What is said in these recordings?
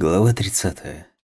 Глава 30.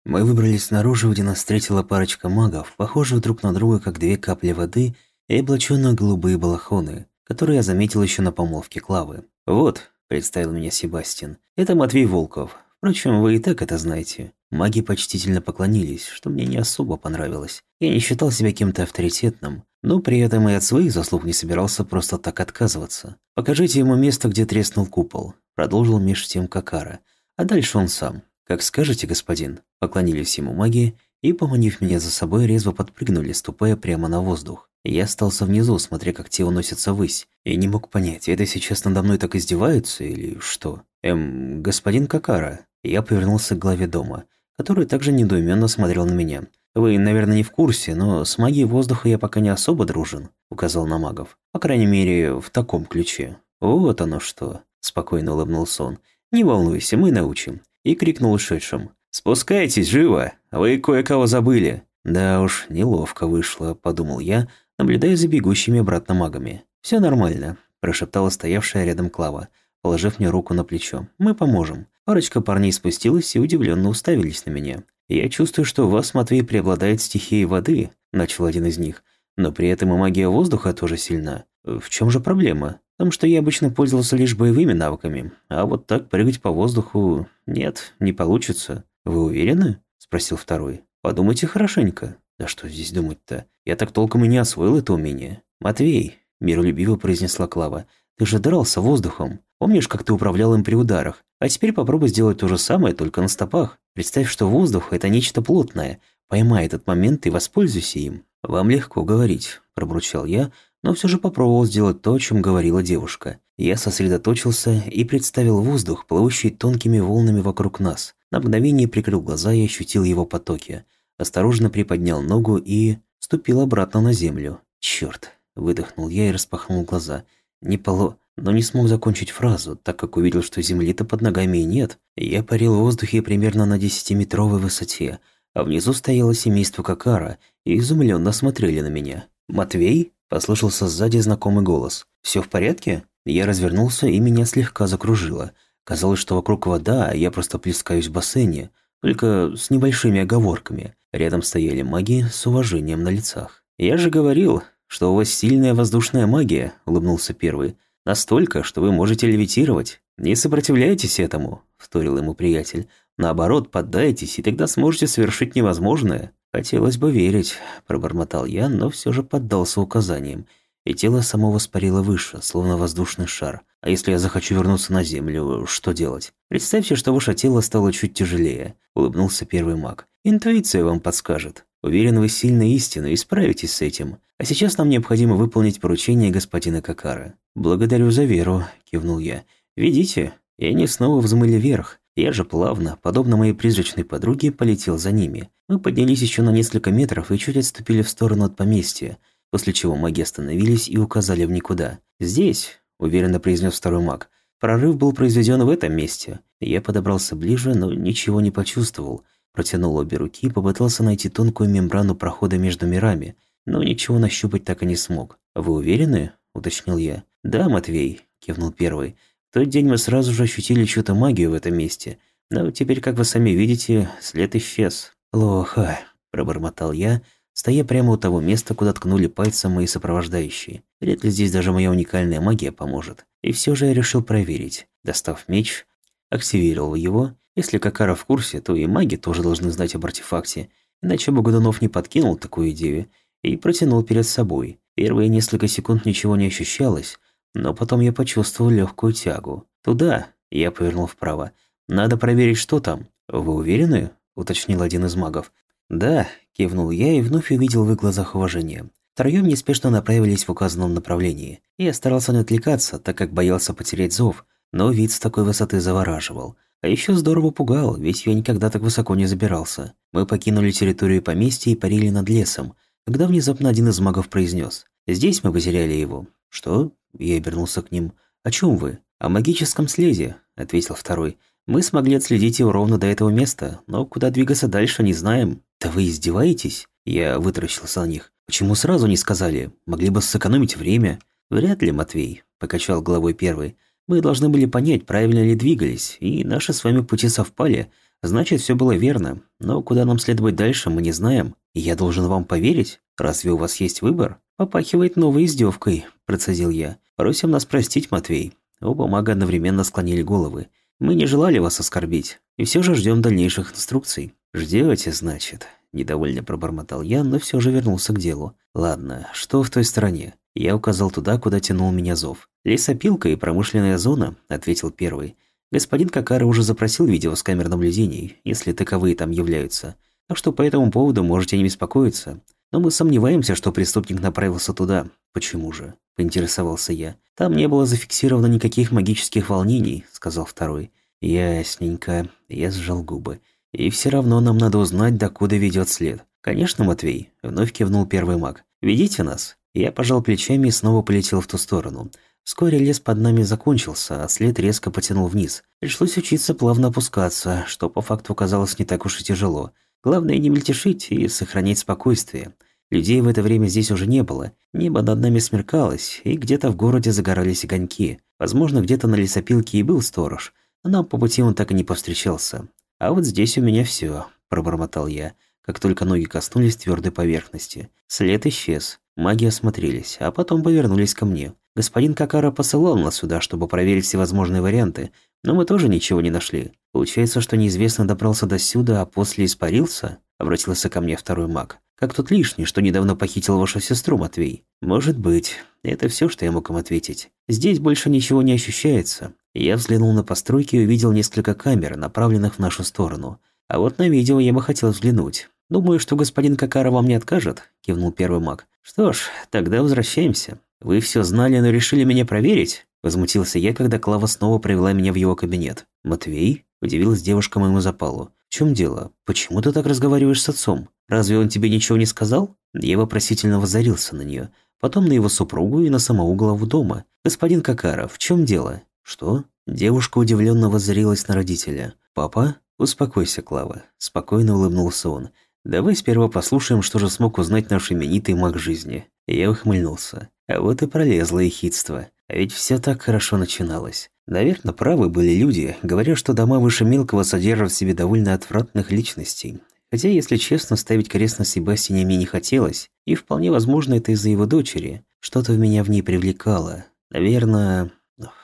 Мы выбрались снаружи, где нас встретила парочка магов, похожих друг на друга, как две капли воды, и облаченные голубые балахоны, которые я заметил еще на помолвке Клавы. «Вот», – представил меня Себастьян, – «это Матвей Волков. Впрочем, вы и так это знаете». Маги почтительно поклонились, что мне не особо понравилось. Я не считал себя кем-то авторитетным, но при этом и от своих заслуг не собирался просто так отказываться. «Покажите ему место, где треснул купол», – продолжил меж тем Какара. «А дальше он сам». «Как скажете, господин», – поклонились ему маги и, поманив меня за собой, резво подпрыгнули, ступая прямо на воздух. Я остался внизу, смотря как те уносятся ввысь, и не мог понять, это сейчас надо мной так издеваются или что? Эм, господин Какара. Я повернулся к главе дома, который также недоуменно смотрел на меня. «Вы, наверное, не в курсе, но с магией воздуха я пока не особо дружен», – указал на магов. «По крайней мере, в таком ключе». «Вот оно что», – спокойно улыбнулся он. «Не волнуйся, мы научим и крикнул ушедшим. «Спускайтесь, живо! Вы кое-кого забыли!» «Да уж, неловко вышло», – подумал я, наблюдая за бегущими обратно магами. «Все нормально», – прошептала стоявшая рядом Клава, положив мне руку на плечо. «Мы поможем». Парочка парней спустилась и удивленно уставились на меня. «Я чувствую, что у вас, Матвей, преобладает стихия воды», – начал один из них. «Но при этом и магия воздуха тоже сильна. В чем же проблема?» Том, что я обычно пользовался лишь боевыми навыками, а вот так прыгать по воздуху... Нет, не получится. Вы уверены? Спросил второй. Подумайте хорошенько. Да что здесь думать-то? Я так толком и не освоил это умение. Матвей, миролюбиво произнесла Клава, ты же дрался воздухом. Помнишь, как ты управлял им при ударах? А теперь попробуй сделать то же самое, только на стопах. Представь, что воздух – это нечто плотное. Поймай этот момент и воспользуйся им. «Вам легко говорить», – пробурчал я, но все же попробовал сделать то, о чем говорила девушка. Я сосредоточился и представил воздух, плывущий тонкими волнами вокруг нас. На мгновение прикрыл глаза и ощутил его потоки. Осторожно приподнял ногу и... ступил обратно на землю. Черт! выдохнул я и распахнул глаза. Не поло... Но не смог закончить фразу, так как увидел, что земли-то под ногами и нет. Я парил в воздухе примерно на десятиметровой высоте, а внизу стояло семейство Какара и изумленно смотрели на меня. «Матвей?» Послышался сзади знакомый голос. «Все в порядке?» Я развернулся, и меня слегка закружило. Казалось, что вокруг вода, а я просто плескаюсь в бассейне, только с небольшими оговорками. Рядом стояли маги с уважением на лицах. «Я же говорил, что у вас сильная воздушная магия», – улыбнулся первый. «Настолько, что вы можете левитировать. Не сопротивляйтесь этому», – вторил ему приятель. «Наоборот, поддайтесь, и тогда сможете совершить невозможное». «Хотелось бы верить», – пробормотал я, но все же поддался указаниям, и тело само воспарило выше, словно воздушный шар. А если я захочу вернуться на Землю, что делать? Представьте, что ваше тело стало чуть тяжелее, улыбнулся первый маг. Интуиция вам подскажет. Уверен, вы сильно истинно и справитесь с этим. А сейчас нам необходимо выполнить поручение господина Какара. Благодарю за веру, кивнул я. Ведите. И они снова взмыли вверх. Я же плавно, подобно моей призрачной подруге, полетел за ними. Мы поднялись еще на несколько метров и чуть отступили в сторону от поместья, после чего маги остановились и указали в никуда. «Здесь», – уверенно произнес второй маг, – «прорыв был произведен в этом месте». Я подобрался ближе, но ничего не почувствовал. Протянул обе руки и попытался найти тонкую мембрану прохода между мирами, но ничего нащупать так и не смог. «Вы уверены?» – уточнил я. «Да, Матвей», – кивнул первый тот день мы сразу же ощутили чью-то магию в этом месте. Но теперь, как вы сами видите, след исчез. «Плохо», – пробормотал я, стоя прямо у того места, куда ткнули пальцем мои сопровождающие. Вряд ли здесь даже моя уникальная магия поможет. И все же я решил проверить. Достав меч, активировал его. Если Какара в курсе, то и маги тоже должны знать об артефакте. Иначе бы Годунов не подкинул такую идею и протянул перед собой. Первые несколько секунд ничего не ощущалось, но потом я почувствовал легкую тягу. «Туда!» – я повернул вправо. «Надо проверить, что там». «Вы уверены?» – уточнил один из магов. «Да», – кивнул я и вновь увидел в их глазах уважение. Втроем неспешно направились в указанном направлении. Я старался не отвлекаться, так как боялся потерять зов, но вид с такой высоты завораживал. А еще здорово пугал, ведь я никогда так высоко не забирался. Мы покинули территорию поместья и парили над лесом, когда внезапно один из магов произнес: «Здесь мы потеряли его». «Что?» Я обернулся к ним. «О чем вы?» «О магическом следе», — ответил второй. «Мы смогли отследить его ровно до этого места, но куда двигаться дальше, не знаем». «Да вы издеваетесь?» Я вытаращился на них. «Почему сразу не сказали? Могли бы сэкономить время». «Вряд ли, Матвей», — покачал головой первый. «Мы должны были понять, правильно ли двигались, и наши с вами пути совпали, Значит, все было верно. Но куда нам следовать дальше, мы не знаем. И я должен вам поверить? Разве у вас есть выбор? Попахивает новой издевкой, процедил я. Просим нас простить, Матвей. Оба мага одновременно склонили головы. Мы не желали вас оскорбить. И все же ждем дальнейших инструкций. Ждете, значит? Недовольно пробормотал я, но все же вернулся к делу. Ладно, что в той стороне? Я указал туда, куда тянул меня зов. «Лесопилка и промышленная зона», — ответил первый. «Господин Какара уже запросил видео с камер наблюдений, если таковые там являются. Так что по этому поводу можете не беспокоиться. Но мы сомневаемся, что преступник направился туда. Почему же?» – поинтересовался я. «Там не было зафиксировано никаких магических волнений», – сказал второй. «Ясненько». Я сжал губы. «И все равно нам надо узнать, докуда ведет след». «Конечно, Матвей», – вновь кивнул первый маг. «Ведите нас». Я пожал плечами и снова полетел в ту сторону. Вскоре лес под нами закончился, а след резко потянул вниз. Пришлось учиться плавно опускаться, что по факту оказалось не так уж и тяжело. Главное не мельтешить и сохранять спокойствие. Людей в это время здесь уже не было. Небо над нами смеркалось, и где-то в городе загорались огоньки. Возможно, где-то на лесопилке и был сторож, но нам по пути он так и не повстречался. «А вот здесь у меня все, пробормотал я, как только ноги коснулись твердой поверхности. След исчез. Маги осмотрелись, а потом повернулись ко мне. Господин Какара посылал нас сюда, чтобы проверить всевозможные варианты, но мы тоже ничего не нашли. Получается, что неизвестно добрался до сюда, а после испарился? Обратился ко мне второй маг. Как тот лишний, что недавно похитил вашу сестру, Матвей? Может быть. Это все, что я мог им ответить. Здесь больше ничего не ощущается. Я взглянул на постройки и увидел несколько камер, направленных в нашу сторону. А вот на видео я бы хотел взглянуть. «Думаю, что господин Какара вам не откажет», – кивнул первый маг. «Что ж, тогда возвращаемся. Вы все знали, но решили меня проверить?» Возмутился я, когда Клава снова привела меня в его кабинет. «Матвей?» – удивилась девушка моему запалу. «В чем дело? Почему ты так разговариваешь с отцом? Разве он тебе ничего не сказал?» Я вопросительно воззарился на нее, потом на его супругу и на самого главу дома. «Господин Какаров, в чем дело?» «Что?» Девушка удивленно воззрилась на родителя. «Папа?» «Успокойся, Клава», – спокойно улыбнулся он. Давай сперва послушаем, что же смог узнать наш именитый маг жизни. Я ухмыльнулся. А вот и пролезло ехидство. А ведь все так хорошо начиналось. Наверное, правы были люди, говоря, что дома выше мелкого содержат в себе довольно отвратных личностей. Хотя, если честно, ставить крест на Себастьяне мне не хотелось, и вполне возможно это из-за его дочери. Что-то в меня в ней привлекало. Наверное,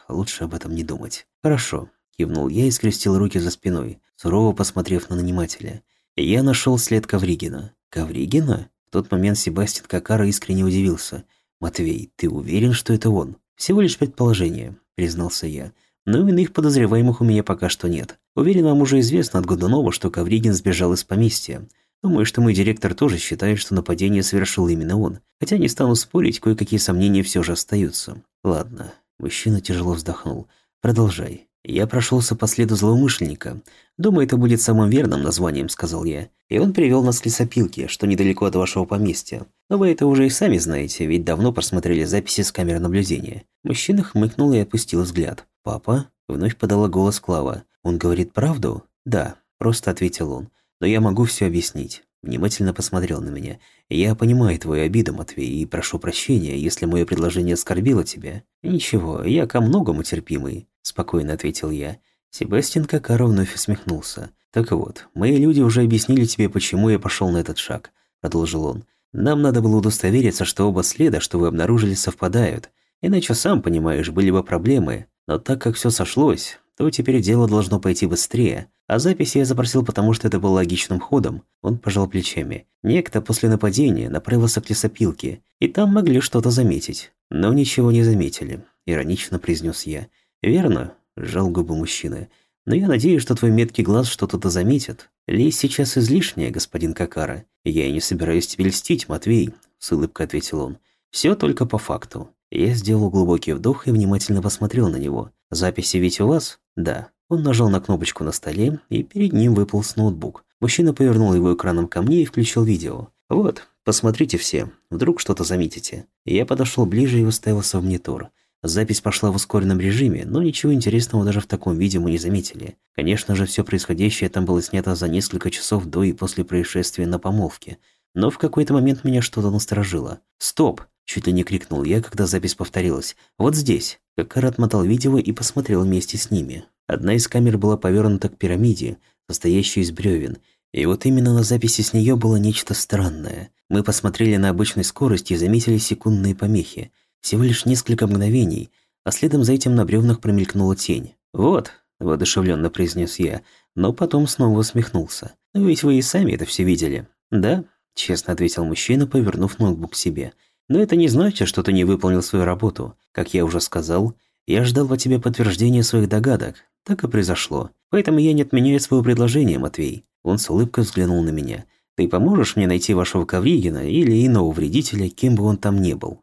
лучше об этом не думать. Хорошо, кивнул я и скрестил руки за спиной, сурово посмотрев на нанимателя. Я нашел след Ковригина. Ковригина? В тот момент Себастьян Какара искренне удивился. «Матвей, ты уверен, что это он?» «Всего лишь предположение», — признался я. «Но иных подозреваемых у меня пока что нет. Уверен, вам уже известно от Годунова, что Ковригин сбежал из поместья. Думаю, что мой директор тоже считает, что нападение совершил именно он. Хотя не стану спорить, кое-какие сомнения все же остаются. Ладно. Мужчина тяжело вздохнул. Продолжай. Я прошелся по следу злоумышленника. Думаю, это будет самым верным названием, сказал я. И он привел нас к лесопилке, что недалеко от вашего поместья. Но вы это уже и сами знаете, ведь давно просмотрели записи с камер наблюдения. Мужчина хмыкнул и опустил взгляд. «Папа?» – вновь подала голос Клава. «Он говорит правду?» «Да», – просто ответил он. «Но я могу все объяснить». Внимательно посмотрел на меня. «Я понимаю твою обиду, Матвей, и прошу прощения, если мое предложение оскорбило тебя. Ничего, я ко многому терпимый спокойно ответил я. Себастьян Какаро вновь усмехнулся. «Так вот, мои люди уже объяснили тебе, почему я пошел на этот шаг», – продолжил он. «Нам надо было удостовериться, что оба следа, что вы обнаружили, совпадают. Иначе, сам понимаешь, были бы проблемы. Но так как все сошлось, то теперь дело должно пойти быстрее. А записи я запросил, потому что это был логичным ходом. Он пожал плечами. Некто после нападения направился к лесопилке, и там могли что-то заметить. Но ничего не заметили, иронично произнес я. «Верно», – сжал губы мужчины. «Но я надеюсь, что твой меткий глаз что-то заметит. Лезь сейчас излишняя, господин Какара. Я и не собираюсь тебе льстить, Матвей», – с улыбкой ответил он. «Все только по факту». Я сделал глубокий вдох и внимательно посмотрел на него. «Записи ведь у вас?» «Да». Он нажал на кнопочку на столе, и перед ним выполз ноутбук. Мужчина повернул его экраном ко мне и включил видео. «Вот, посмотрите все, вдруг что-то заметите». Я подошел ближе и уставился в монитор. Запись пошла в ускоренном режиме, но ничего интересного даже в таком виде мы не заметили. Конечно же, все происходящее там было снято за несколько часов до и после происшествия на помолвке. Но в какой-то момент меня что-то насторожило. Стоп! Чуть ли не крикнул я, когда запись повторилась. «Вот здесь!» Какар отмотал видео и посмотрел вместе с ними. Одна из камер была повернута к пирамиде, состоящей из бревен, и вот именно на записи с нее было нечто странное. Мы посмотрели на обычной скорости и заметили секундные помехи. Всего лишь несколько мгновений, а следом за этим на бревнах промелькнула тень. «Вот», – воодушевленно произнес я, но потом снова усмехнулся. «Ведь вы и сами это все видели». «Да», – честно ответил мужчина, повернув ноутбук к себе. «Но это не значит, что ты не выполнил свою работу. Как я уже сказал, я ждал от тебя подтверждения своих догадок. Так и произошло. Поэтому я не отменяю своего предложения, Матвей». Он с улыбкой взглянул на меня. «Ты поможешь мне найти вашего Ковригина или иного вредителя, кем бы он там ни был?»